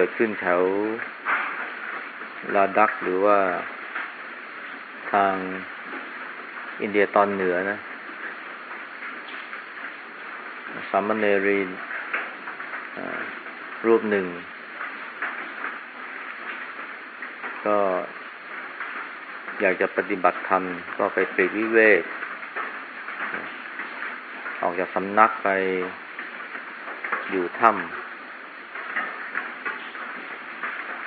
กิดขึ้นแถวลาดักหรือว่าทางอินเดียตอนเหนือนะสามเณรีรูปหนึ่ง ก็อยากจะปฏิบัติธรรม ก็ไปปรีกวิเวก ออกจากสำนักไปอยู่ถ้ำ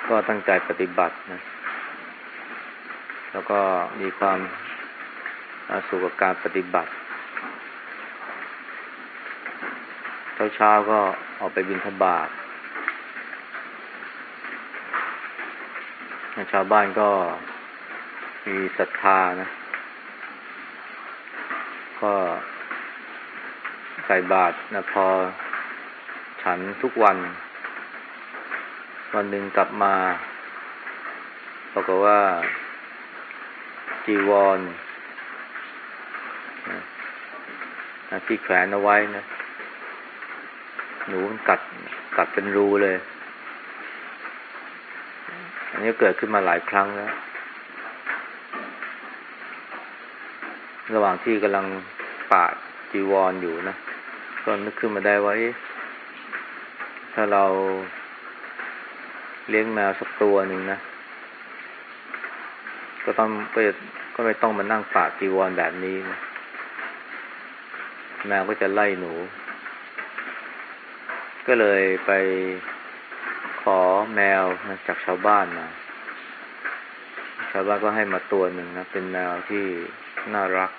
ก็ตั้งใจปฏิบัตินะ แล้วก็มีความสุขกับการปฏิบัติ เช้าเช้าก็ออกไปบินทบาทชาวบ้านก็มีศรัทธานะ ก็ใส่บาตรนะพอฉันทุกวัน วันหนึ่งกลับมาบอกว่า จีวรนะที่แขวนเอาไว้นะ หนูกัดกัดเป็นรูเลย อันนี้เกิดขึ้นมาหลายครั้งแล้ว ระหว่างที่กำลังปาดจีวรออยู่นะ ก็นึกขึ้นมาได้ว่าถ้าเรา เลี้ยงแมวสักตัวหนึ่งนะ ก็ต้องก็ก็ไม่ต้องมานั่งปาดจีวรแบบนี้นะแมวก็จะไล่หนู ก็เลยไปขอแมวนะจากชาวบ้านมาชาวบ้านก็ให้มาตัวหนึ่งนะ เป็นแมวที่น่ารัก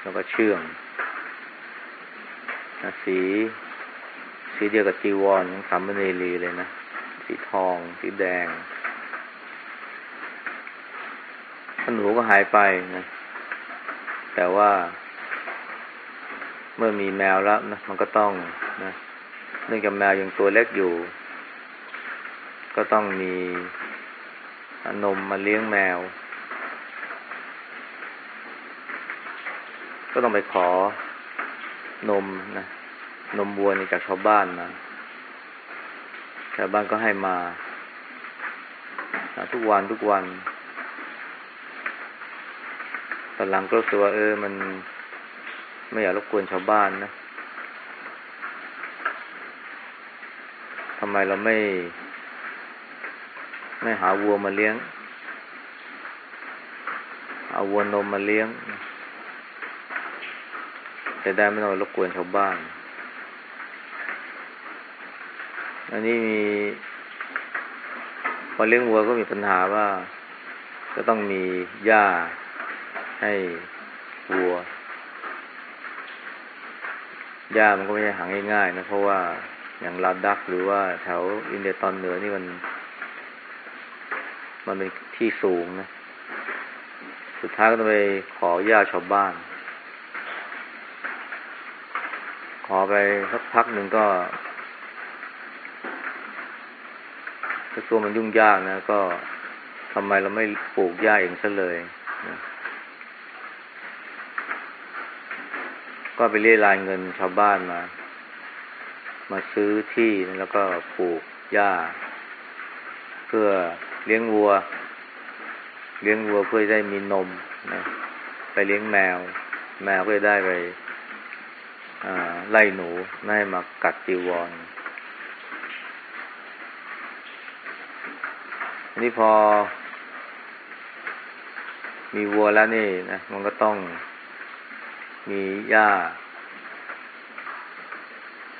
แล้วก็เชื่องนะสีสีเดียวกับจีวรของสามเณรีเลยนะ สีทอง สีแดงหนูก็หายไปนะ แต่ว่า เมื่อมีแมวแล้วนะมันก็ต้องนะเนื่องจากแมวยังตัวเล็กอยู่ ก็ต้องมีนมมาเลี้ยงแมว ก็ต้องไปขอนมนะ นมวัวนี่จากชาวบ้านมา ชาวบ้านก็ให้มา ทุกวันทุกวันตอนหลังก็รู้สึกว่าเออ มันไม่อยากรบกวนชาวบ้านนะทำไมเราไม่ ไม่หาวัวมาเลี้ยง เอาวัวนมมาเลี้ยงจะได้ไม่ต้องรบกวนชาวบ้าน อันนี้มีพอเลี้ยงวัวก็มีปัญหาว่า จะต้องมีหญ้าให้วัวหญ้ามันก็ไม่ใช่หาง่ายๆนะเพราะว่าอย่างลาดักหรือว่าแถวอินเดียตอนเหนือนี่มัน มันเป็นที่สูงนะ สุดท้ายก็ต้องไปขอหญ้าชาวบ้าน ขอไปสักพักหนึ่งก็ ตัวมันยุ่งยากนะ ก็ทำไมเราไม่ปลูกหญ้าเองซะเลยนะก็ไปเรียรายเงินชาวบ้านมา มาซื้อที่แล้วก็ปลูกหญ้า เพื่อเลี้ยงวัว เลี้ยงวัวเพื่อได้มีนมนะไปเลี้ยงแมว แมวก็ได้ไปไล่หนูไม่ให้มากัดจีวรอั นนี้พอ มีวัวแล้วนี่นะมันก็ต้องมีหญ้า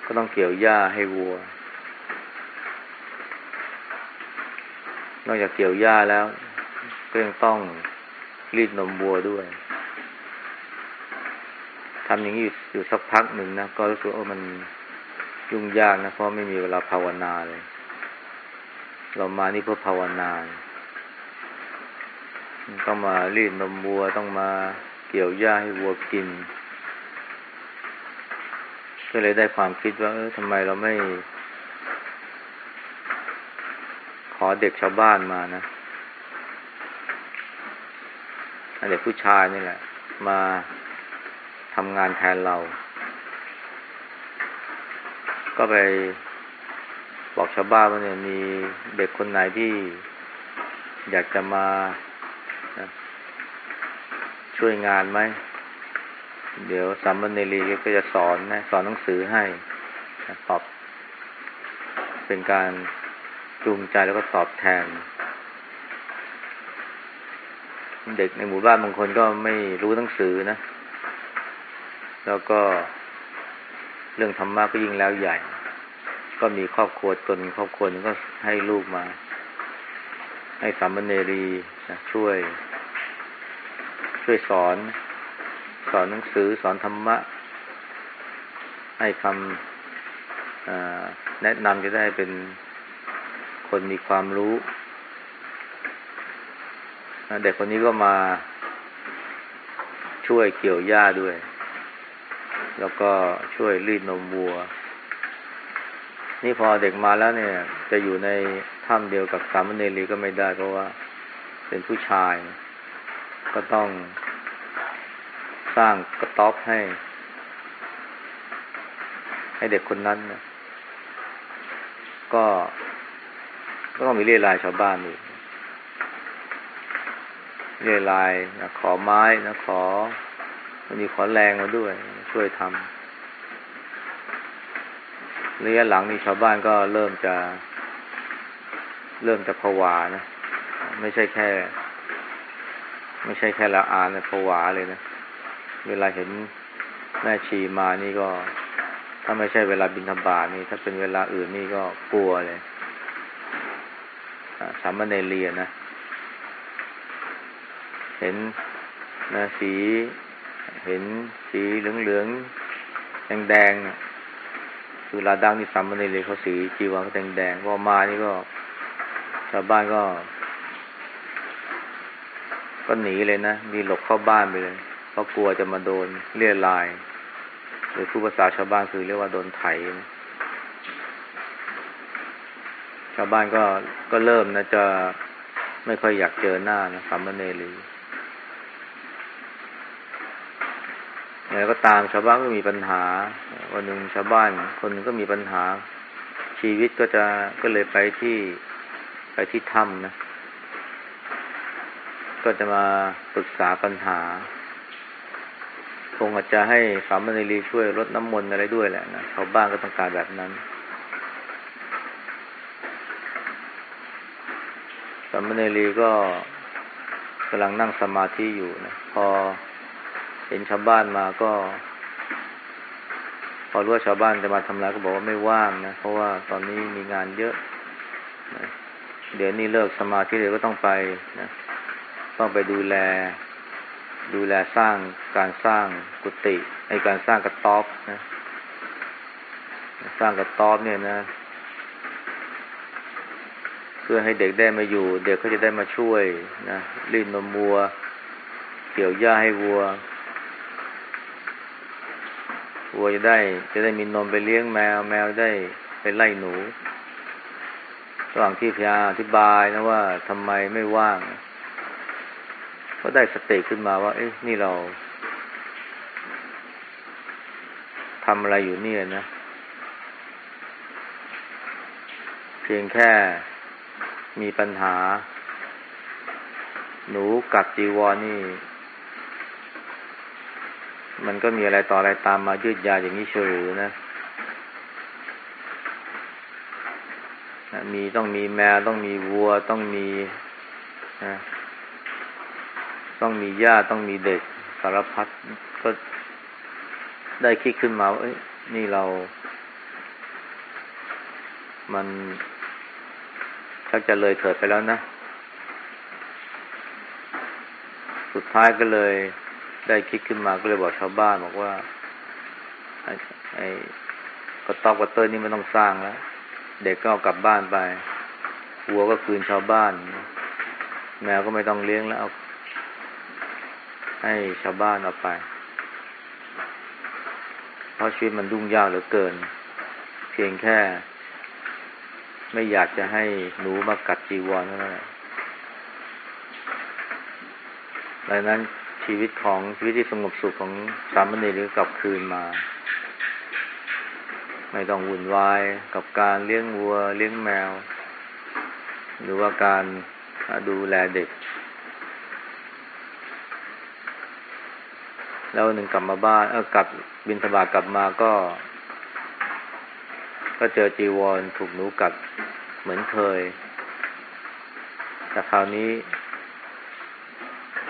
ก็ต้องเกี่ยวหญ้าให้วัว นอกจากเกี่ยวหญ้าแล้วก็ยังต้องรีดนมวัวด้วยทำอย่างนี้อยู่สักพักหนึ่งนะ ก็รู้สึกว่ามันยุ่งยากนะ เพราะไม่มีเวลาภาวนาเลย เรามานี่เพื่อภาวนาต้องมารีดนมวัวต้องมาเกี่ยวหญ้าให้วัวกิน ก็เลยได้ความคิดว่า เออทำไมเราไม่ ขอเด็กชาวบ้านมานะเด็กผู้ชายนี่แหละ มาทำงานแทนเรา ก็ไป บอกชาวบ้านว่าเนี่ยมีเด็กคนไหนที่อยากจะมานะช่วยงานไหม เดี๋ยวสามเณรีก็จะสอนนะสอนหนังสือให้นะตอบ เป็นการจูงใจแล้วก็ตอบแทน เด็กในหมู่บ้านบางคนก็ไม่รู้หนังสือนะ แล้วก็เรื่องธรรมะก็ยิ่งแล้วใหญ่ ก็มีครอบครัวตนครอบครัวนึงก็ให้ลูกมา ให้สามเณรีนะช่วย ช่วยสอน สอนหนังสือสอนธรรมะ ให้คำแนะนำจะได้เป็นคนมีความรู้เด็กคนนี้ก็มาช่วยเกี่ยวหญ้าด้วย แล้วก็ช่วยรีดนมวัว นี่พอเด็กมาแล้วเนี่ย จะอยู่ในถ้ำเดียวกับสามเณรีก็ไม่ได้เพราะว่าเป็นผู้ชาย ก็ต้องสร้างกระต๊อบให้ ให้เด็กคนนั้นนะก็ก็ต้องมีเรียรายชาวบ้านอีกเรียรายนะขอไม้นะขอมีขอแรงมาด้วย ช่วยทำ ระยะหลังนี้ชาวบ้านก็เริ่มจะ เริ่มจะผวานะ ไม่ใช่แค่ ไม่ใช่แค่ละอานนะผวาเลยนะ เวลาเห็นแม่ชีมานี่ก็ ถ้าไม่ใช่เวลาบินธบาตนี่ ถ้าเป็นเวลาอื่นนี่ก็กลัวเลยสามเณรียนนะ เห็นนะสี เห็นสีเหลืองเหลืองแดงแดงคือลาดังนี่สามเณรีเขาสีจีวรเขาแดงแดงพอมานี่ก็ชาวบ้านก็ ก็หนีเลยนะมีหลบเข้าบ้านไปเลยเพราะกลัวจะมาโดนเลี่ยลาย หรือผู้ภาษาชาวบ้านคือเรียกว่าโดนไถนะชาวบ้านก็ก็เริ่มนะจะไม่ค่อยอยากเจอหน้านะสามเณรีแล้ วก็ตามชาวบ้านก็มีปัญหา วันหนึ่งชาวบ้าน คนหนึ่งก็มีปัญหา ชีวิตก็จะก็เลยไปที่ไปที่ถ้ำนะ ก็จะมาปรึกษาปัญหา คงอาจจะให้สามเณรีช่วยลดน้ำมนต์อะไรด้วยแหละนะชาวบ้านก็ต้องการแบบนั้นสามเณรีก็กำลังนั่งสมาธิอยู่นะ พอ เห็นชาวบ้านมาก็ พอรู้ว่าชาวบ้านจะมาทำอะไรก็บอกว่าไม่ว่างนะ เพราะว่าตอนนี้มีงานเยอะนะเดี๋ยวนี้เลิกสมาธิเลยวก็ต้องไปนะต้องไปดูแล ดูแลสร้างการสร้างกุฏิในการสร้างกระต๊อบนะ สร้างกระต๊อบเนี่ยนะ เพื่อให้เด็กได้มาอยู่ เด็กเขาจะได้มาช่วยนะรีดนมวัว เกี่ยวหญ้าให้วัว วัวจะได้ จะได้มีนมไปเลี้ยงแมว แมวได้ไปไล่หนูระหว่างที่พยาอธิบายนะว่าทำไมไม่ว่าง ก็ได้สติขึ้นมาว่า เอ๊ะนี่เราทำอะไรอยู่เนี่ยนะ เพียงแค่มีปัญหา หนูกัดจีวรนี่ มันก็มีอะไรต่ออะไรตามมายืดยาวอย่างนี้เฉยนะ มีต้องมีแมวต้องมีวัวต้องมีนะต้องมีญาต้องมีเด็กสารพัดก็ได้คิดขึ้นมาว่าเอ้ยนี่เรา มันชักจะเลยเถิดไปแล้วนะ สุดท้ายก็เลย ได้คิดขึ้นมาก็เลยบอกชาวบ้านบอกว่า ไอ้กระต๊อบกระเตอร์นี่ไม่ต้องสร้างแล้วเด็กก็เอากลับบ้านไปวัวก็คืนชาวบ้าน แมวก็ไม่ต้องเลี้ยงแล้วเอาให้ชาวบ้านเอาไป เพราะชีวิตมันดุ่งยากเหลือเกิน เพียงแค่ ไม่อยากจะให้หนูมากัดจีวรเท่านั้นดังนั้น ชีวิตของชีวิตที่สงบสุขของสามเณรก็กลับคืนมา ไม่ต้องวุ่นวายกับการเลี้ยงวัว เลี้ยงแมว หรือว่าการดูแลเด็ก แล้วหนึ่งกลับมาบ้านเออกลับบินทบาทกลับมาก็ ก็เจอจีวรถูกหนูกัดเหมือนเคย แต่คราวนี้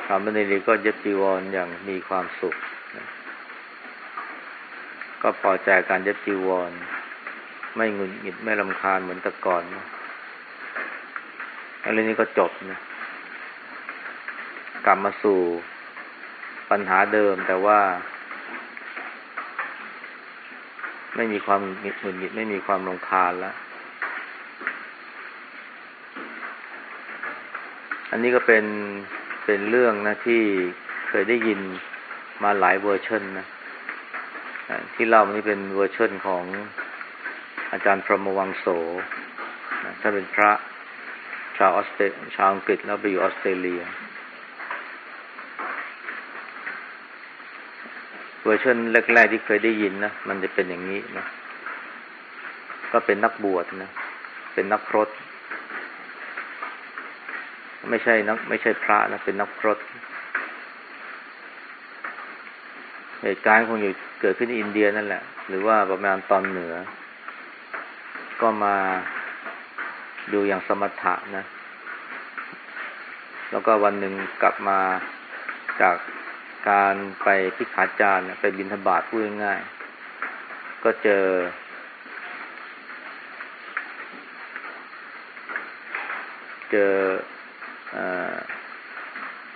สามเณรีก็เย็บจีวรออย่างมีความสุข ก็พอใจการเย็บจีวร ไม่งุนหงิดไม่ลำคาญเหมือนแต่ก่อนอะไรนี้ก็จบนะกลับมาสู่ปัญหาเดิมแต่ว่า ไม่มีความหงุดหงิดไม่มีความรำคาญแล้ว อันนี้ก็เป็น เป็นเรื่องนะที่เคยได้ยินมาหลายเวอร์ชันนะที่เล่านี้เป็นเวอร์ชันของอาจารย์พรหมวังโสถ้าเป็นพระชาวออสเตรชาวอังกฤษแล้วไปอยู่ออสเตรเลีย เวอร์ชันแรก ๆ ที่เคยได้ยินนะมันจะเป็นอย่างนี้นะก็เป็นนักบวชนะ เป็นนักพรต ไม่ใช่นัก ไม่ใช่พระนะเป็นนักพรตเหตุการณ์คงอยู่เกิดขึ้นอินเดียนั่นแหละ หรือว่าประมาณตอนเหนือ ก็มาดูอย่างสมถะนะ แล้วก็วันหนึ่งกลับมาจากการไปที่ขาจารไปบินธบาตพูดง่ายๆก็เจอ เจอ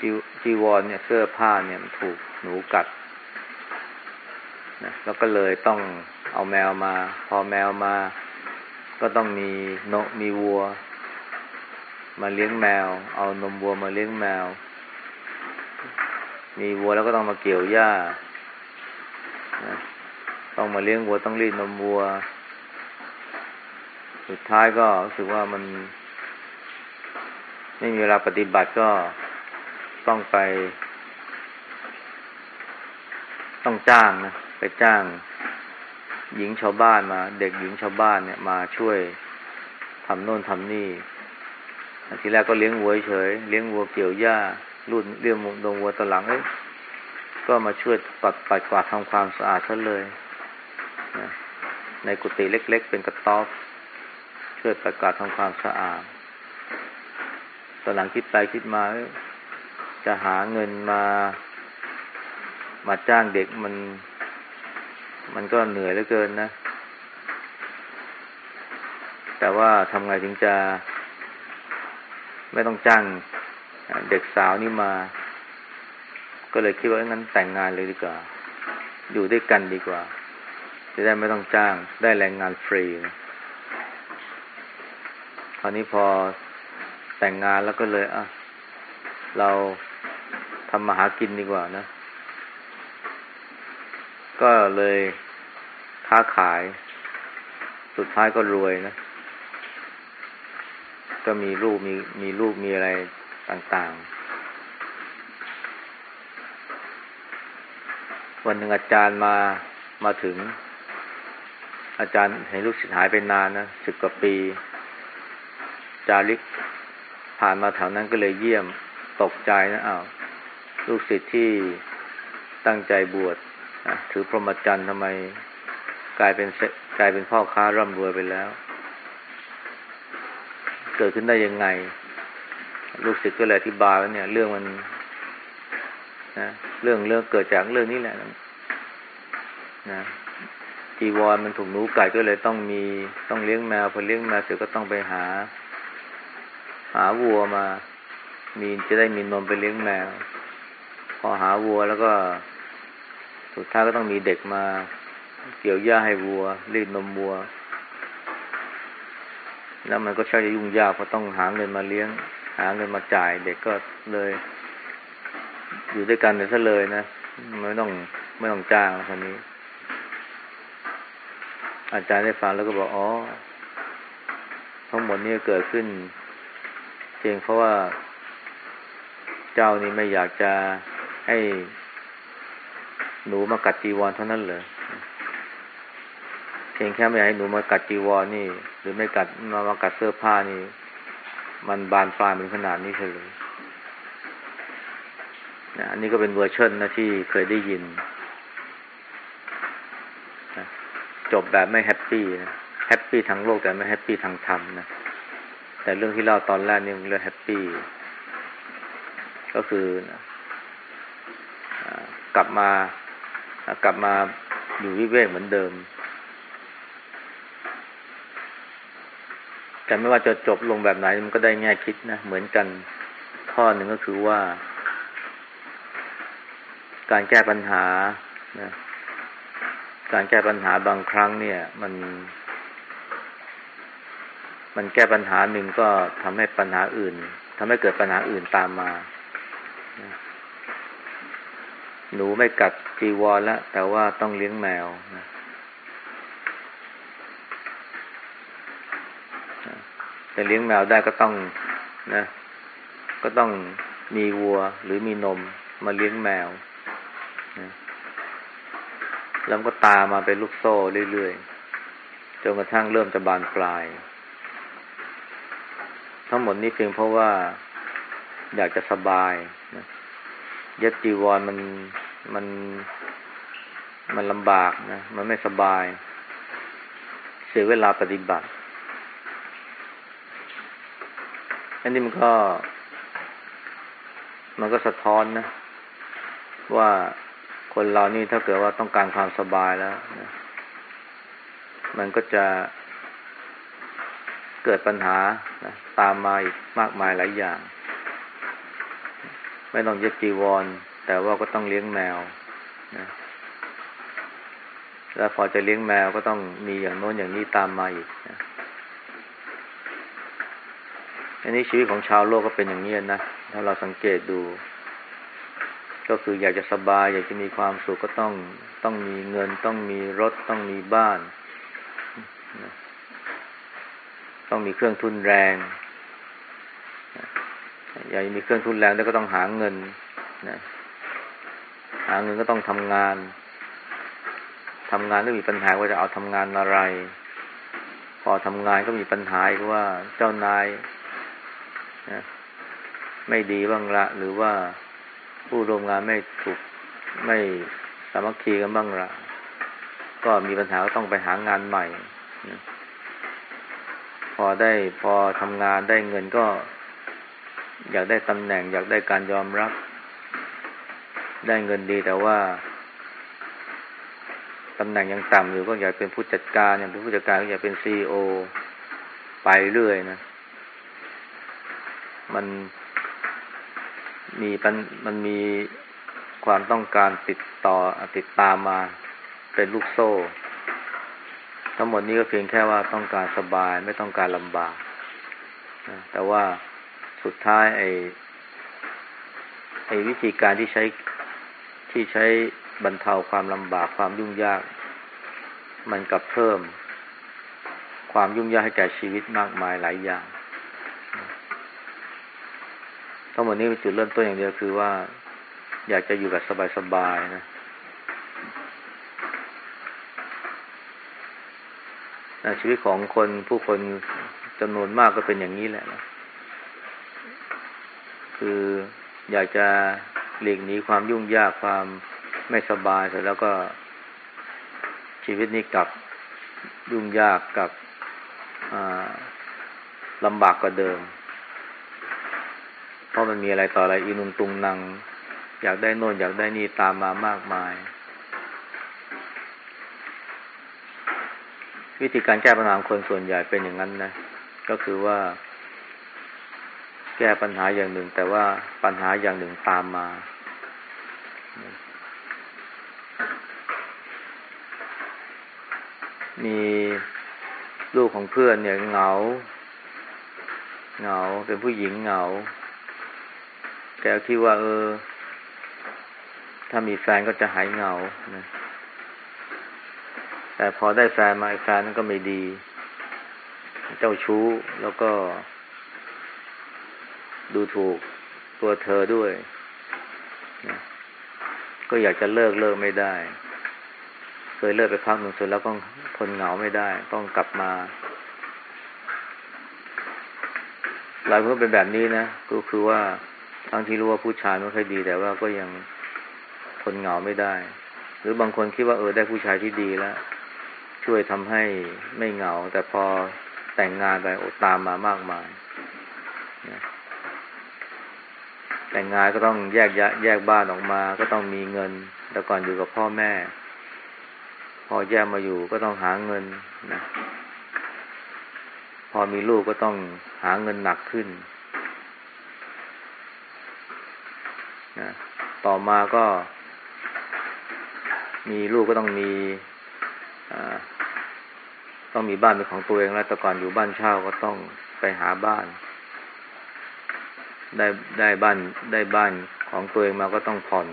จีจีวรเนี่ยเสื้อผ้าเนี่ยมันถูกหนูกัดนะแล้วก็เลยต้องเอาแมวมา พอแมวมา ก็ต้องมีนกมีวัว มาเลี้ยงแมว เอานมวัวมาเลี้ยงแมว มีวัวแล้วก็ต้องมาเกี่ยวหญ้าต้องมาเลี้ยงวัวต้องรีดนมวัว สุดท้ายก็รู้สึกว่ามัน ไม่มีเวลาปฏิบัติก็ ต้องไป ต้องจ้างนะไปจ้าง หญิงชาวบ้านมา เด็กหญิงชาวบ้านเนี่ยมาช่วยทำโน่นทำนี่ทีแรกก็เลี้ยงวัวเฉยเลี้ยงวัวเกี่ยวหญ้ารุ่นเลี้ยงดงวัวตหลังเอ้ยก็มาช่วยปัดปัดกวาดทำความสะอาดซะเลยนะในกุฏิเล็ก ๆ เป็นกระต๊อบช่วยปัดกวาดทำความสะอาดตอนหลังคิดไปคิดมา จะหาเงินมามาจ้างเด็กมัน มันก็เหนื่อยเหลือเกินนะ แต่ว่าทำไงถึงจะ ไม่ต้องจ้างเด็กสาวนี่มา ก็เลยคิดว่างั้นแต่งงานเลยดีกว่า อยู่ด้วยกันดีกว่า จะได้ไม่ต้องจ้าง ได้แรงงานฟรีนะคราวนี้พอแต่งงานแล้วก็เลยอะ เรา ทำมาหากินดีกว่านะ ก็เลยค้าขาย สุดท้ายก็รวยนะ ก็มีลูกมีมีลูกมีอะไรต่างๆ วันหนึ่งอาจารย์มามาถึง อาจารย์เห็นลูกศิษย์หายไปนานนะสิบกว่าปี จาริกผ่านมาแถวนั้นก็เลยเยี่ยมตกใจนะอ้าว ลูกศิษย์ที่ตั้งใจบวชถือพรหมจรรย์ทำไมกลายเป็นกลายเป็นพ่อค้าร่ำรวยไปแล้ว เกิดขึ้นได้ยังไง ลูกศิษย์ก็เลยอธิบายว่าเนี่ย เรื่องมันนะเรื่องเรื่องเกิดจากเรื่องนี้แหละนะจีวรมันถูกหนูไก่ก็เลยต้องมีต้องเลี้ยงแมวพอเลี้ยงแมวเสร็จก็ต้องไปหา หาวัวมา มีจะได้มีนมไปเลี้ยงแมว พอหาวัวแล้วก็ สุดท้ายก็ต้องมีเด็กมา เกี่ยวหญ้าให้วัว รีดนมวัว แล้วมันก็ใช้จะยุ่งยากเพราะต้องหาเงินมาเลี้ยง หาเงินมาจ่าย เด็กก็เลย อยู่ด้วยกันเลยซะเลยนะไม่ต้องไม่ต้องจ้างคนนี้ อาจารย์ได้ฟังแล้วก็บอกอ๋อทั้งหมดนี้เกิดขึ้นเพียงเพราะว่าเจ้านี่ไม่อยากจะ ให้หนูมากัดจีวรเท่านั้นเลยเพียงแค่ไม่ให้หนูมากัดจีวรนี่ หรือไม่กัดมามากัดเสื้อผ้านี่ มันบานปลายเป็นขนาดนี้เลยนะอันนี้ก็เป็นเวอร์ชันนะที่เคยได้ยินนะจบแบบไม่ happy นะ happy ทางโลกแต่ไม่ happy ทางธรรมนะแต่เรื่องที่เล่าตอนแรกนี่เรื่อง happy ก็คือ กลับมากลับมาอยู่วิเวกเหมือนเดิม แต่ไม่ว่าจะจบลงแบบไหนมันก็ได้แง่คิดนะเหมือนกันข้อหนึ่งก็คือว่า การแก้ปัญหานะการแก้ปัญหาบางครั้งเนี่ย มัน มันแก้ปัญหาหนึ่งก็ทำให้ปัญหาอื่นทำให้เกิดปัญหาอื่นตามมา หนูไม่กัดจีวรแล้วแต่ว่าต้องเลี้ยงแมวนะแต่เลี้ยงแมวได้ก็ต้องนะ ก็ต้องมีวัวหรือมีนมมาเลี้ยงแมวนะแล้วก็ตามมาเป็นลูกโซ่เรื่อยๆจนกระทั่งเริ่มจะบานปลาย ทั้งหมดนี้เพียงเพราะว่าอยากจะสบาย นะยัดจีวรมันมันมันลำบากนะ มันไม่สบาย เสียเวลาปฏิบัติ อันนี้มันก็ มันก็สะท้อนนะ ว่าคนเรานี่ถ้าเกิดว่าต้องการความสบายแล้วนะมันก็จะเกิดปัญหานะตามมาอีกมากมายหลายอย่าง ไม่ต้องเยึดจีวร แต่ว่าก็ต้องเลี้ยงแมวนะแล้วพอจะเลี้ยงแมวก็ต้องมีอย่างโน้นอย่างนี้ตามมาอีกนะอันนี้ชีวิตของชาวโลกก็เป็นอย่างนี้นะ ถ้าเราสังเกตดู ก็คืออยากจะสบาย อยากจะมีความสุขก็ต้องต้องมีเงิน ต้องมีรถ ต้องมีบ้าน ต้องมีเครื่องทุนแรง อยากมีเครื่องทุนแรงแล้วก็ต้องหาเงินนะหาเงินก็ต้องทำงานทำงานก็มีปัญหาว่าจะเอาทำงานอะไร พอทำงานก็มีปัญหาอีกว่าเจ้านายนะไม่ดีบ้างละ หรือว่าผู้ร่วมงานไม่ถูกไม่สามัคคีกันบ้างละก็มีปัญหาก็ต้องไปหางานใหม่นะพอได้พอทำงานได้เงินก็ อยากได้ตำแหน่ง อยากได้การยอมรับ ได้เงินดีแต่ว่าตำแหน่งยังต่ำอยู่ก็อยากเป็นผู้จัดการ อย่างเป็นผู้จัดการก็อยากเป็นซีอไปเรื่อยนะ มันมีมันมีความต้องการติดต่อติดตามมาเป็นลูกโซ่ ทั้งหมดนี้ก็เพียงแค่ว่าต้องการสบายไม่ต้องการลำบาก แต่ว่า สุดท้ายไอ้ไอ้วิธีการที่ใช้ที่ใช้บรรเทาความลำบากความยุ่งยาก มันกลับเพิ่ม ความยุ่งยากให้แก่ชีวิตมากมายหลายอย่างทั้งหมดนี้เป็นจุดเริ่มต้นอย่างเดียวคือว่า อยากจะอยู่แบบสบายๆนะนะชีวิตของคนผู้คนจำนวนมากก็เป็นอย่างนี้แหละนะ คืออยากจะหลีกหนีความยุ่งยากความไม่สบายเสร็จแล้วก็ชีวิตนี้กลับยุ่งยากกับลำบากกว่าเดิม เพราะมันมีอะไรต่ออะไรอินุนตุงนัง อยากได้โน่นอยากได้นี่ตามมามากมาย วิธีการแก้ปัญหาคนส่วนใหญ่เป็นอย่างนั้นนะ ก็คือว่า แก้ปัญหาอย่างหนึ่ง แต่ว่าปัญหาอย่างหนึ่งตามมา มีลูกของเพื่อนเนี่ยเหงา เหงาเป็นผู้หญิงเหงา แกคิดว่า เออ ถ้ามีแฟนก็จะหายเหงานะแต่พอได้แฟนมาแฟนนั้นก็ไม่ดี เจ้าชู้แล้วก็ ดูถูกตัวเธอด้วยนะก็อยากจะเลิกเลิกไม่ได้ เคยเลิกไปพักหนึ่งเสร็จแล้วก็ทนเหงาไม่ได้ ต้องกลับมาหลายคนเป็นแบบนี้นะก็คือว่าทั้งที่รู้ว่าผู้ชายไม่ค่อยดี แต่ว่าก็ยังทนเหงาไม่ได้ หรือบางคนคิดว่าเออได้ผู้ชายที่ดีแล้ว ช่วยทำให้ไม่เหงา แต่พอแต่งงานไปโอตามมามากมายนะ แต่งงานก็ต้องแยกแยกบ้านออกมา ก็ต้องมีเงิน แต่ก่อนอยู่กับพ่อแม่ พอแยกมาอยู่ก็ต้องหาเงินนะพอมีลูกก็ต้องหาเงินหนักขึ้นนะต่อมาก็ มีลูกก็ต้องมีต้องมีบ้านเป็นของตัวเองแล้วแต่ก่อนอยู่บ้านเช่าก็ต้องไปหาบ้าน ได้ได้บ้านได้บ้านของตัวเองมาก็ต้องผ่อน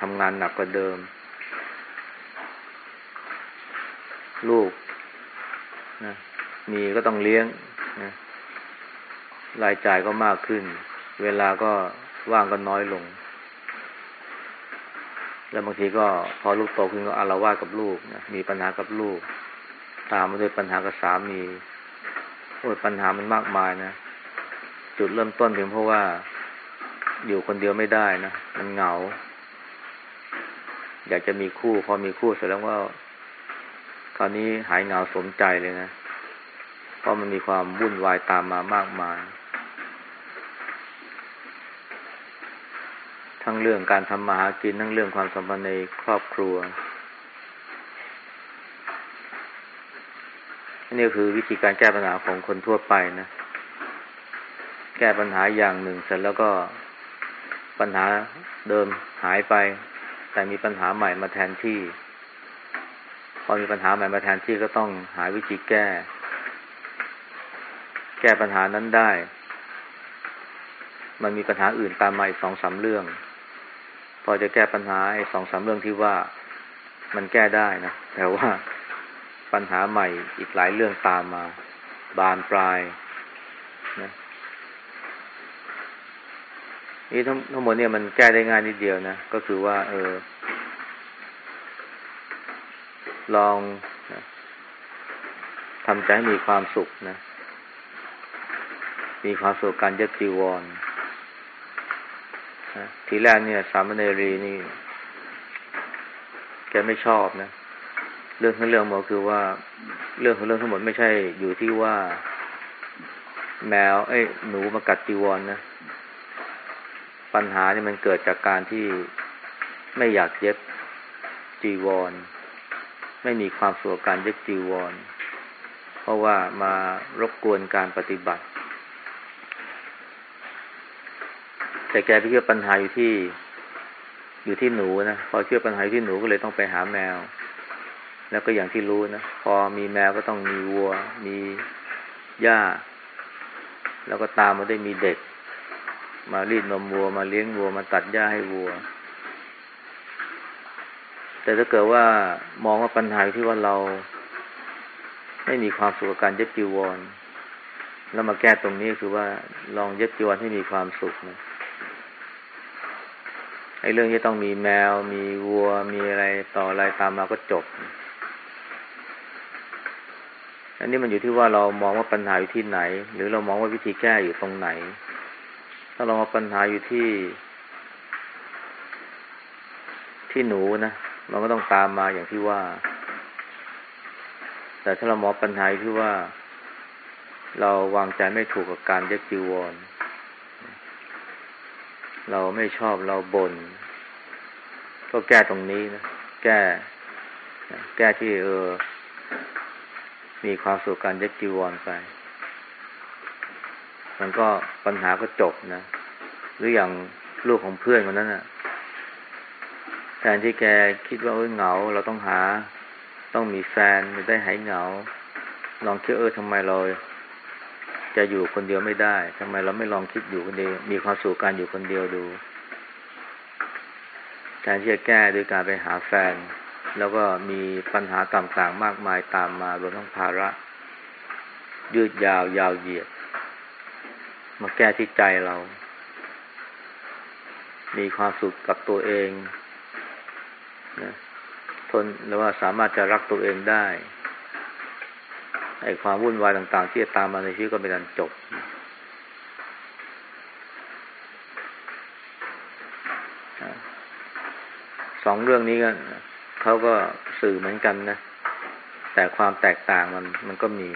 ทำงานหนักกว่าเดิม ลูกนะมีก็ต้องเลี้ยงนะรายจ่ายก็มากขึ้น เวลาก็ว่างก็น้อยลง แล้วบางทีก็พอลูกโตขึ้นก็อารวาสกับลูกนะมีปัญหากับลูก ตามมาด้วยปัญหากับสามีโอ้ปัญหามันมากมายนะ จุดเริ่มต้นเพียงเพราะว่าอยู่คนเดียวไม่ได้นะ มันเหงา อยากจะมีคู่ พอมีคู่เสร็จแล้วว่าคราวนี้หายเหงาสมใจเลยนะ เพราะมันมีความวุ่นวายตามมามากมาย ทั้งเรื่องการทำมาหากิน ทั้งเรื่องความสัมพันธ์ในครอบครัว นี่คือวิธีการแก้ปัญหาของคนทั่วไปนะ แก้ปัญหาอย่างหนึ่ง เสร็จแล้วก็ปัญหาเดิมหายไป แต่มีปัญหาใหม่มาแทนที่ พอมีปัญหาใหม่มาแทนที่ก็ต้องหาวิธีแก้ แก้ปัญหานั้นได้ มันมีปัญหาอื่นตามมาอีกสองสาเรื่อง พอจะแก้ปัญหาไอ้สองสาเรื่องที่ว่ามันแก้ได้นะแต่ว่าปัญหาใหม่อีกหลายเรื่องตามมา บานปลายนะ นี่ทั้งทั้งหมดเนี่ยมันแก้ได้ง่ายนิดเดียวนะ ก็คือว่า เออ ลองนะทำใจให้มีความสุขนะ มีความสุขการยัดจีวรนะทีแรกเนี่ย สามเณรีนี่ แกไม่ชอบนะ เรื่องทั้งเรื่องหมดคือว่า เรื่องของเรื่องทั้งหมดไม่ใช่อยู่ที่ว่า แมว เอ้ยหนูมากัดจีวรนนะ ปัญหาเนี่ยมันเกิดจากการที่ไม่อยากเย็บจีวร ไม่มีความสุขการเย็บจีวร เพราะว่ามารบกวนการปฏิบัติ แต่แกไปเชื่อปัญหาอยู่ที่อยู่ที่หนูนะพอเชื่อปัญหาที่หนูก็เลยต้องไปหาแมว แล้วก็อย่างที่รู้นะพอมีแมวก็ต้องมีวัว มีหญ้า แล้วก็ตามมาได้มีเด็ก มารีดนมวัว มาเลี้ยงวัว มาตัดหญ้าให้วัว แต่ถ้าเกิดว่ามองว่าปัญหาที่ว่าเรา ไม่มีความสุขกับการเย็บจีวร แล้วมาแก้ตรงนี้คือว่าลองเย็บจีวรให้มีความสุขนะไอ้เรื่องที่ต้องมีแมว มีวัว มีอะไรต่ออะไรตามมาก็จบ อันนี้มันอยู่ที่ว่าเรามองว่าปัญหาอยู่ที่ไหน หรือเรามองว่าวิธีแก้อยู่ตรงไหน ถ้าเรามอปัญหาอยู่ที่ ที่หนูนะมันก็ต้องตามมาอย่างที่ว่า แต่ถ้าเรามอปัญหาที่ว่า เราวางใจไม่ถูกกับการเย็บจีวร เราไม่ชอบเราบน่นก็แก้ตรงนี้นะแก้ แก้ที่เออ มีความสุขการยัดจีวรไป มันก็ปัญหาก็จบนะ หรืออย่างลูกของเพื่อนคนนั้นนะ่ะแทนที่แกคิดว่าเออเหงา เราต้องหา ต้องมีแฟนจะได้หายเหงา ลองคิดเออทำไมเราจะอยู่คนเดียวไม่ได้ทำไมเราไม่ลองคิดอยู่คนเดียว มีความสุขการอยู่คนเดียวดูแทนที่จะแก้ด้วยการไปหาแฟน แล้วก็มีปัญหาต่างๆมากมายตามมารวมทั้งภาระ ยืดยาวยาวเหยียด มาแก้ที่ใจเรา มีความสุขกับตัวเองนะทนหรือว่าสามารถจะรักตัวเองได้ไอ้ความวุ่นวายต่างๆ ที่จะตามมาในชีวิตก็เป็นการจบ สองเรื่องนี้กันเขาก็สื่อเหมือนกันนะ แต่ความแตกต่างมันมันก็มี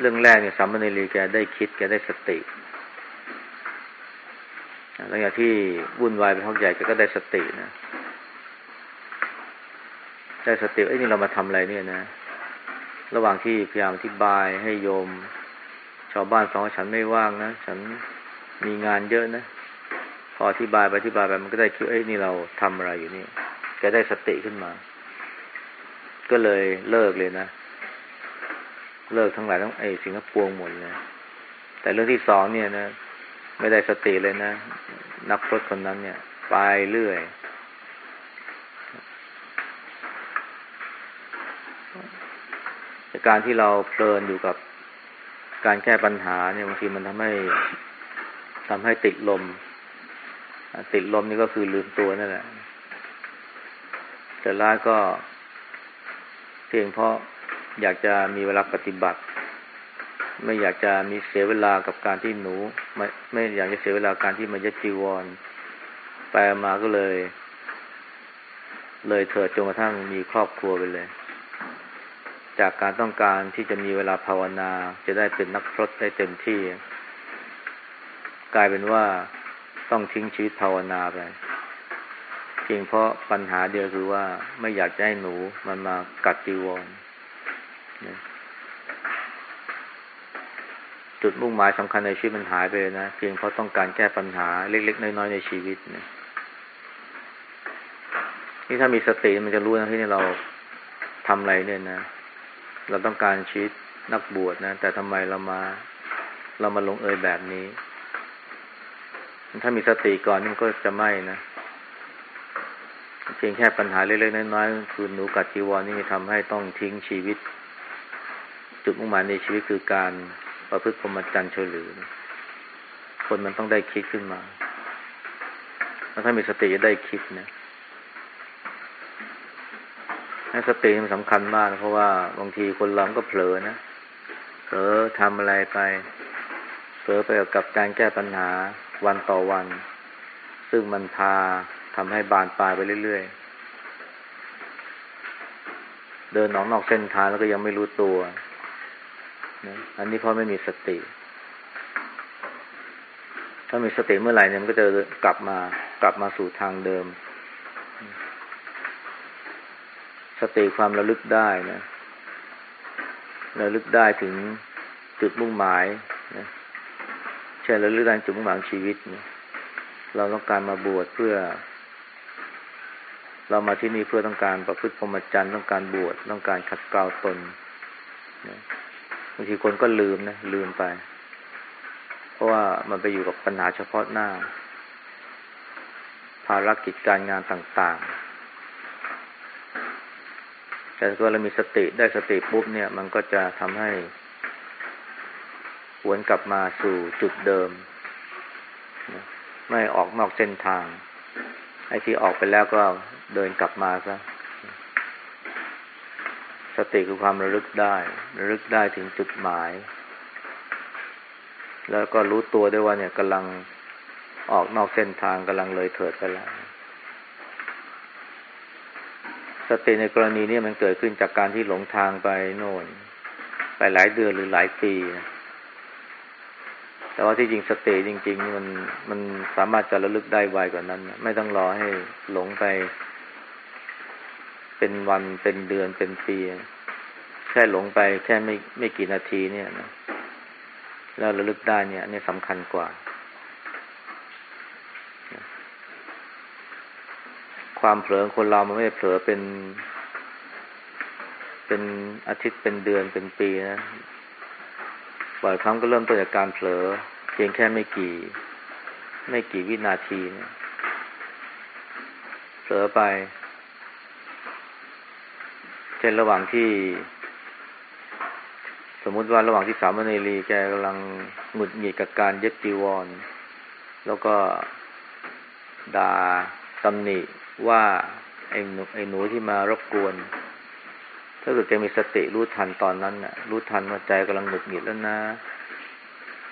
เรื่องแรกเนี่ยสัมมณีรีแกได้คิดแกได้สติหลังจากที่วุ่นวายเป็นท้องใหญ่แกก็ได้สตินะ ได้สติเอ้ยนี่เรามาทำอะไรเนี่ยนะ ระหว่างที่พยายามอธิบายให้โยม ชาวบ้านฟังว่าฉันไม่ว่างนะ ฉันมีงานเยอะนะ พออธิบายไปอธิบายไปมันก็ได้คิดเอ้ยนี่เราทำอะไรอยู่นี่แกได้สติขึ้นมา ก็เลยเลิกเลยนะ เลิกทั้งหลายทั้งไอ้สิ่งทั้งปวงหมดเลยแต่เรื่องที่สองเนี่ยนะไม่ได้สติเลยนะ นักพรตคนนั้นเนี่ย ไปเรื่อย การที่เราเพลินอยู่กับการแก้ปัญหาเนี่ยบางทีมันทำให้ทำให้ติดลม ติดลมนี่ก็คือลืมตัวนั่นแหละแต่ร้ายก็ เพียงเพราะ อยากจะมีเวลาปฏิบัติ ไม่อยากจะมีเสียเวลากับการที่หนู ไม่ไม่อยากจะเสียเวลาการที่มายัดจีวรไปมาก็เลย เลยเถิดจนกระทั่งมีครอบครัวไปเลย จากการต้องการที่จะมีเวลาภาวนา จะได้เป็นนักพรตได้เต็มที่ กลายเป็นว่าต้องทิ้งชีวิตภาวนาไปเพียงเพราะปัญหาเดียวคือว่าไม่อยากจะให้หนูมันมากัดจีวร จุดมุ่งหมายสำคัญในชีวิตมันหายไปนะเพียงเพราะต้องการแก้ปัญหาเล็ก ๆ น้อยๆในชีวิตนี่ยนี่ถ้ามีสติมันจะรู้นะที่นี่เราทำอะไรเนี่ยนะ เราต้องการชีวิตนักบวชนะ แต่ทำไมเรามา เรามาลงเอยแบบนี้ ถ้ามีสติก่อนนี่ก็จะไม่นะเพียงแค่ปัญหาเล็กๆน้อยๆคือหนูกัดจีวรนี่ทำให้ต้องทิ้งชีวิต จุดมุ่งหมายในชีวิตคือการประพฤติพรหมจรรย์เฉลือคนมันต้องได้คิดขึ้นมาถ้ามีสติจะได้คิดนะให้สติมันสำคัญมาก เพราะว่าบางทีคนเราก็เผลอนะเผลอทำอะไรไป เผลอไปกับการแก้ปัญหาวันต่อวัน ซึ่งมันพาทำให้บานปลายไปเรื่อยๆ เดินออกนอกเส้นทางแล้วก็ยังไม่รู้ตัว นะอันนี้เพราะไม่มีสติ ถ้ามีสติเมื่อไหร่เนี่ยมันก็จะกลับมากลับมาสู่ทางเดิม สติความระลึกได้นะระลึกได้ถึงจุดมุ่งหมายนะใช่นระลึกได้จุดมุ่งหมายชีวิตนะเราต้องการมาบวชเพื่อ เรามาที่นี่เพื่อต้องการประพฤติพรหมจรรย์ต้องการบวชต้องการขัดเกลาตนนะางทีคนก็ลืมนะลืมไป เพราะว่ามันไปอยู่กับปัญหาเฉพาะหน้า ภารกิจการงานต่างๆ แต่ถ้าเรามีสติได้สติปุ๊บเนี่ย มันก็จะทำให้หวนกลับมาสู่จุดเดิม ไม่ออกนอกเส้นทาง ไอ้ที่ออกไปแล้วก็เดินกลับมาซะ สติคือความระลึกได้ ระลึกได้ถึงจุดหมาย แล้วก็รู้ตัวได้ว่าเนี่ยกำลังออกนอกเส้นทางกำลังเลยเถิดไปแล้ว สติในกรณีนี้มันเกิดขึ้นจากการที่หลงทางไปโน่น ไปหลายเดือนหรือหลายปีนะแต่ว่าที่จริงสติจริง ๆ มันมันสามารถจะระลึกได้ไวกว่านั้น ไม่ต้องรอให้หลงไป เป็นวันเป็นเดือนเป็นปีแค่หลงไปแค่ไม่ไม่กี่นาทีเนี่ยนะแล้วระลึกได้เนี่ยนี่สำคัญกว่า ความเผลอคนเรามันไม่เผลอเป็น เป็นอาทิตย์เป็นเดือนเป็นปีนะบ่อยครั้งก็เริ่มต้นจากการเผลอ เพียงแค่ไม่กี่ ไม่กี่วินาทีเนี่ยเผลอไป ช่นระหว่างที่ สมมุติว่าระหว่างที่สามเณรีแกกำลังหงุดหงิดกับการเย็บจีวร แล้วก็ด่าตำหนิว่าไอ้หนูไอ้หนูที่มารบกวน ถ้าเกิดแกมีสติรู้ทันตอนนั้นน่ะ รู้ทันว่าใจกำลังหงุดหงิดแล้วนะ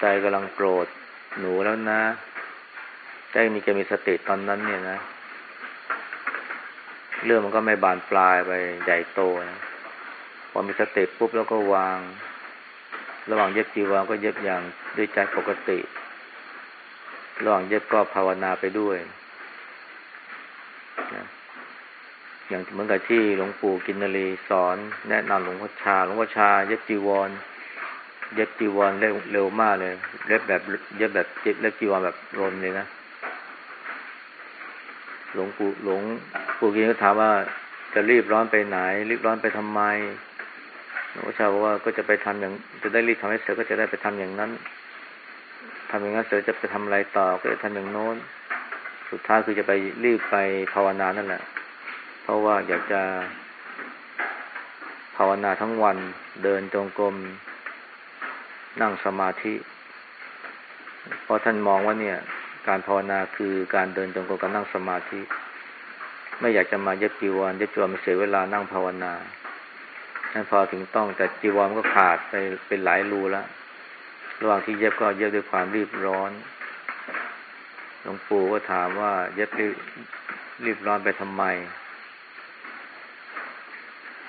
ใจกำลังโกรธหนูแล้วนะใจมีแกมีสติตอนนั้นเนี่ยนะ เรื่องมันก็ไม่บานปลายไปใหญ่โตนะพอมีสติปุ๊บแล้วก็วาง ระหว่างเย็บจีวรก็เย็บอย่างด้วยใจปกติ ระหว่างเย็บก็ภาวนาไปด้วยนะอย่างเหมือนกับที่หลวงปู่กินนรีสอน แนะนำหลวงพ่อชาหลวงพ่อชา เย็บจีวร เย็บจีวรเร็วเร็วมากเลย เย็บแบบเย็บแบบเย็บเล็บจีวรแบบรนเลยนะ หลวงปู่หลวงปู่กินก็ถามว่าจะรีบร้อนไปไหน รีบร้อนไปทำไมหลวงพ่อชาบอกว่าก็จะไปทำอย่าง จะได้รีบทำให้เสร็จก็จะได้ไปทำอย่างนั้นทำอย่างนั้นเสร็จจะไปทำอะไรต่อก็จะทำอย่างโน้น สุดท้ายคือจะไปรีบไปภาวนานั่นแหละ เพราะว่าอยากจะภาวนาทั้งวัน เดินจงกรมนั่งสมาธิ เพราะท่านมองว่าเนี่ย การภาวนาคือการเดินจงกรมการนั่งสมาธิ ไม่อยากจะมาเย็บจีวรเย็บจีวรมันเสียเวลานั่งภาวนาท่านพอถึงต้องแต่จีวรก็ขาดไปเป็นหลายรูแล้วระหว่างที่เย็บก็เย็บด้วยความรีบร้อนหลวงปู่ก็ถามว่าเย็บรีบรีบร้อนไปทำไม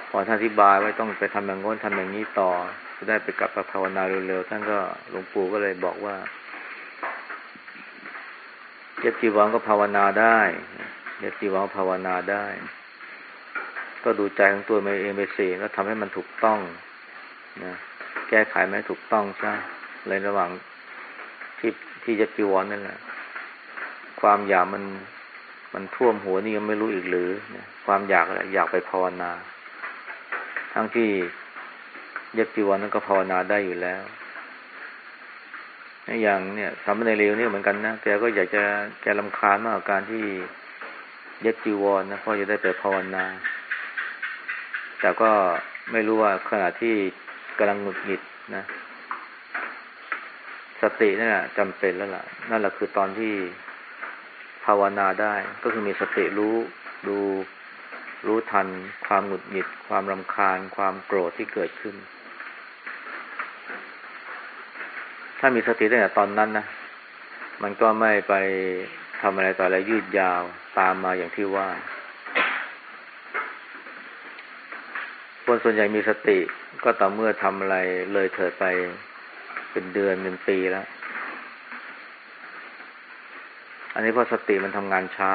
พอท่านอธิบายว่าต้องไปทำอย่างโน้นทำอย่างนี้ต่อ จะได้ไปกลับมาภาวนาเร็วๆท่านก็หลวงปู่ก็เลยบอกว่า ย็บจีวรก็ภาวนาได้เย็บจีวรภาวนาได้ ก็ดูใจของตัวเองไปสิแล้วทำให้มันถูกต้องนะแก้ไขไม่ถูกต้องใช่ในระหว่างที่ที่เย็บจีวรนั่นแหละ ความอยากมันมันท่วมหัวนี่ยังไม่รู้อีกหรือนี่ยความอยากอะไรอยากไปภาวนา ทั้งที่เย็บจีวรนั้นก็ภาวนาได้อยู่แล้ว อย่างเนี่ยสามเณรเลวนี่เหมือนกันนะแกก็อยากจะแกลำคาญมากกับการที่เย็บจีวรนะเพราะจะได้ไปภาวนา แต่ก็ไม่รู้ว่าขณะที่กำลังหงุดหงิดนะ สตินั่นแหละจำเป็นแล้วล่ะ นั่นแหละคือตอนที่ภาวนาได้ ก็คือมีสติรู้ดูรู้ทัน ความหงุดหงิด ความรำคาญ ความโกรธที่เกิดขึ้น ถ้ามีสติตั้งแต่ตอนนั้นนะมันก็ไม่ไปทำอะไรต่ออะไรยืดยาวตามมาอย่างที่ว่า คนส่วนใหญ่มีสติก็ต่อเมื่อทำอะไรเลยเถิดไปเป็นเดือนเป็นปีแล้ว อันนี้เพราะสติมันทำงานช้า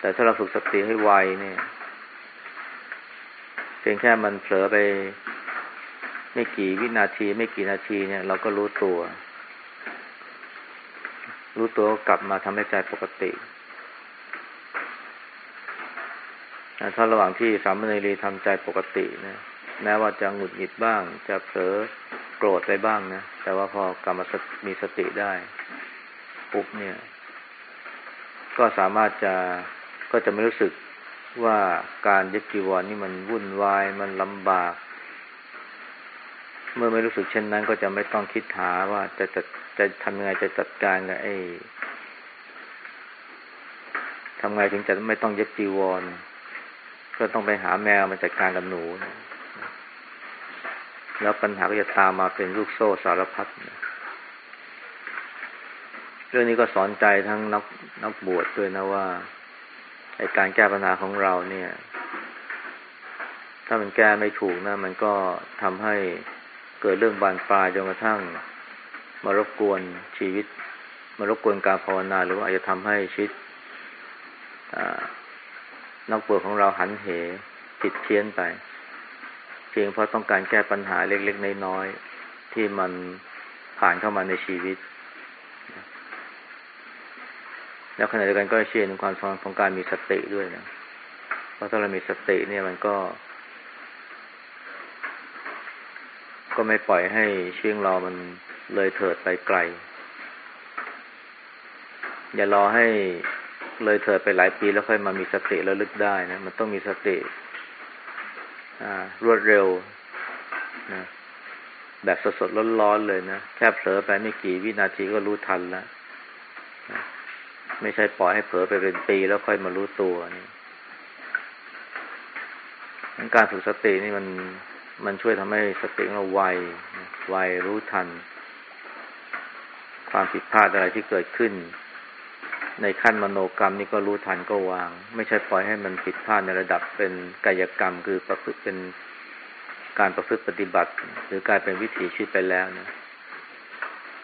แต่ถ้าเราฝึกสติให้ไวเนี่ยเพียงแค่มันเผลอไป ไม่กี่วินาทีไม่กี่นาทีเนี่ย เราก็รู้ตัว รู้ตัวกลับมาทำให้ใจปกติถ้าระหว่างที่สามเณรีทำใจปกตินะแม้ว่าจะหงุดหงิดบ้าง จะเผลอโกรธไปบ้างนะ แต่ว่าพอกลับมามีสติได้ ปุ๊บเนี่ย ก็สามารถจะก็จะไม่รู้สึกว่าการยึดจีวรนนี่มันวุ่นวายมันลำบาก เมื่อไม่รู้สึกเช่นนั้น ก็จะไม่ต้องคิดหาว่าจะจะจะทำยังไงจะจัดการกับไอ้ทำไงถึงจะไม่ต้องเย็บจีวร ก็ต้องไปหาแมวมาจัดการกับหนูนะแล้วปัญหาก็จะตามมาเป็นลูกโซ่สารพัดเรื่องนี้ก็สอนใจทั้งนักนักบวชดด้วยนะว่าไอการแก้ปัญหาของเราเนี่ย ถ้ามันแก้ไม่ถูกนะ มันก็ทำให้ เกิดเรื่องบานปลายจนกระทั่ง มารบกวนชีวิต มารบกวนการภาวนา หรือว่าอาจจะทำให้ชีวิตนักบวชของเราหันเหผิดเพี้ยนไป เพียงเพราะต้องการแก้ปัญหาเล็กๆน้อยๆที่มันผ่านเข้ามาในชีวิต แล้วขณะเดียวกันก็เชื่อในความสำคัญของการมีสติด้วยนะ เพราะถ้าเรามีสติเนี่ยมันก็ ก็ไม่ปล่อยให้เชื่องเรามันเลยเถิดไปไกล อย่ารอให้เลยเถิดไปหลายปีแล้วค่อยมามีสติแล้วลึกได้นะ มันต้องมีสติรวดเร็วนะแบบสดๆร้อนๆเลยนะ แค่เผลอไปไม่กี่วินาทีก็รู้ทันแล้วนะไม่ใช่ปล่อยให้เผลอไปเป็นปีแล้วค่อยมารู้ตัวนี่การฝึกสตินี่มัน มันช่วยทำให้สติของเราไวไวรู้ทัน ความผิดพลาดอะไรที่เกิดขึ้น ในขั้นมโนกรรมนี่ก็รู้ทันก็วาง ไม่ใช่ปล่อยให้มันผิดพลาดในระดับเป็นกายกรรม คือประพฤติเป็นการประพฤติปฏิบัติ หรือกลายเป็นวิถีชีวิตไปแล้วนะ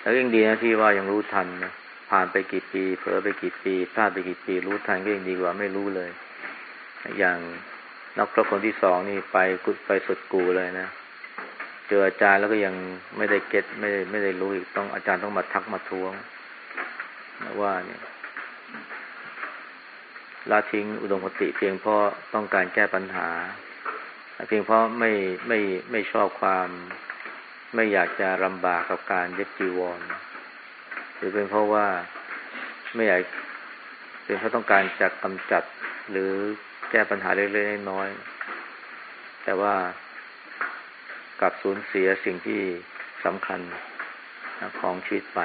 แล้วยังดีนะที่ว่ายังรู้ทันนะผ่านไปกี่ปีเผลอไปกี่ปีพลาดไปกี่ปี รู้ทันก็ยังดีกว่าไม่รู้เลย อย่าง นักพรตคนที่สองนี่ไปกุดไปสุดกูเลยนะ เจออาจารย์แล้วก็ยังไม่ได้เก็ตไม่ได้ไม่ได้รู้อีกต้องอาจารย์ต้องมาทักมาทวงว่าเนี่ยละทิ้งอุดมคติ เพียงเพราะต้องการแก้ปัญหา เพียงเพราะไม่ไม่ไม่ชอบความไม่อยากจะลำบากกับการเย็บจีวร หรือเป็นเพราะว่าไม่อยากเป็นเพราะต้องการจะกำจัดหรือ แก้ปัญหาเล็กๆน้อยๆแต่ว่ากลับสูญเสียสิ่งที่สำคัญของชีวิตไป